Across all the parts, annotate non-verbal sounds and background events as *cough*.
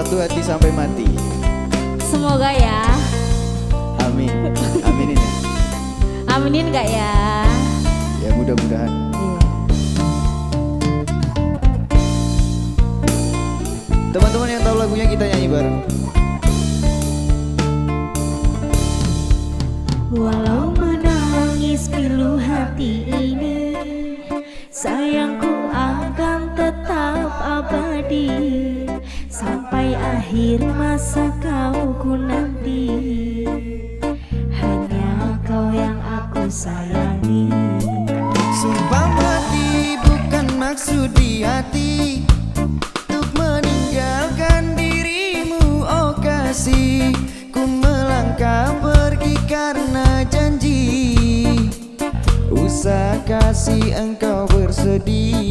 Satu hati sampai mati. Semoga ya. Amin. Aminin ya. *laughs* Aminin nggak ya? Ya mudah-mudahan. Iya. Teman-teman yang tahu lagunya kita nyanyi bareng. Walau menangis pilu hati ini Sayangku akan tetap abadi Sampai akhir masa kau ku nanti. Hanya kau yang aku sayangi. Sumpah mati bukan maksud di hati. Untuk meninggalkan dirimu oh kasih. Ku melangkah pergi karena janji. Usah kasih engkau bersedih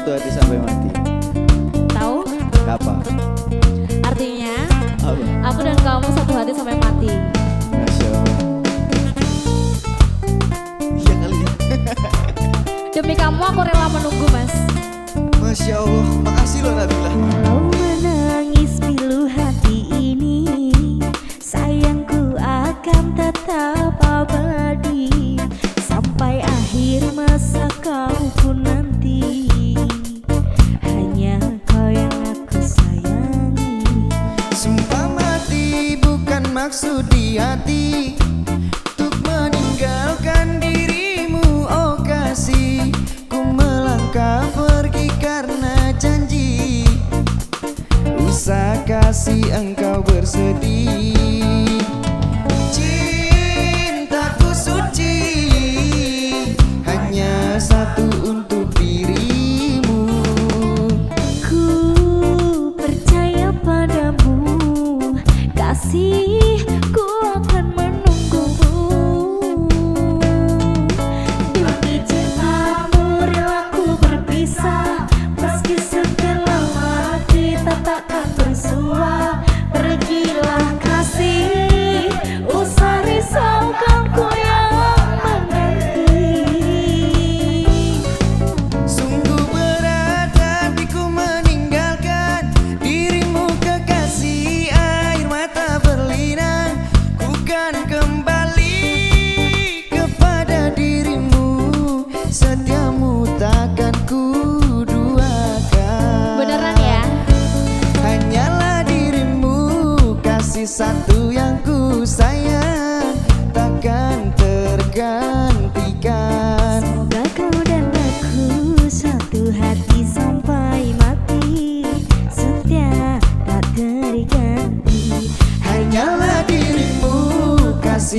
satu hati sampai mati? Tahu? Apa? Artinya Apa? aku dan kamu satu hati sampai mati. Masya Allah Iya kali ya *laughs* Demi kamu aku rela menunggu Mas. Masya Allah Makasih loh Nabila Walau menangis pilu hati ini Sayangku akan tetap abadi maksud di hati Untuk meninggalkan dirimu oh kasih. Ku melangkah pergi karena janji. Usah kasih engkau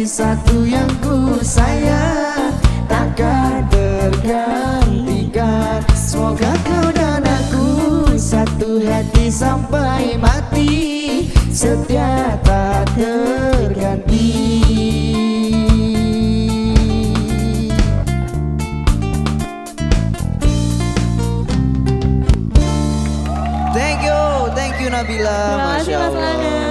kasih satu yang ku sayang Takkan tergantikan Semoga kau dan aku satu hati sampai mati Setia tak terganti. Thank you, thank you Nabila. Terima kasih, Masya Mas Allah. Lana.